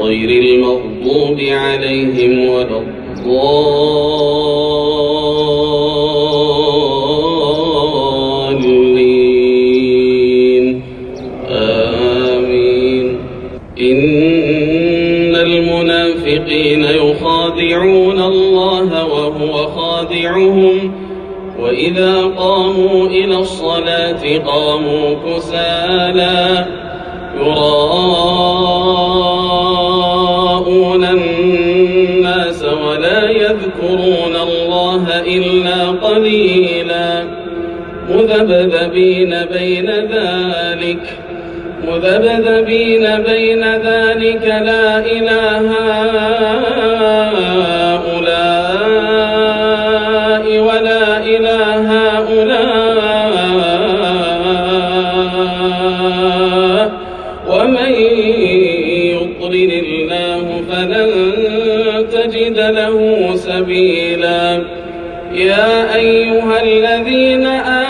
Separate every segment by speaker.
Speaker 1: غير المغضوب عليهم ولا الضالين. آمين. إن المنافقين يخادعون الله وهو خادعهم. وإذا قاموا إلى الصلاة قاموا كسالى. يراءون مذبذبين بين ذلك مذبذبين بين ذلك لا إله هؤلاء ولا إله هؤلاء. ومن يطلل الله فلن تجد له سبيلا. يا أيها الذين آمنوا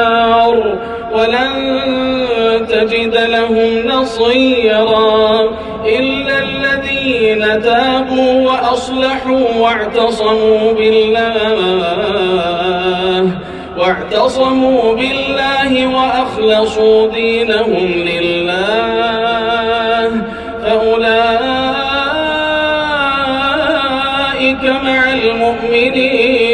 Speaker 1: تجد لهم نصيرا إلا الذين تابوا وأصلحوا واعتصموا بالله واعتصموا بالله وأخلصوا دينهم لله. فأولئك مع المؤمنين.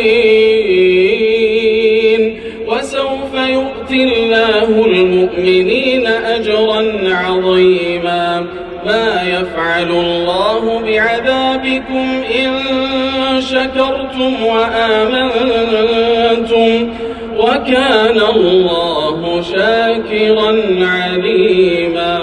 Speaker 1: بعذابكم إن شكرتم وآمنتم وكان الله شاكرا عليما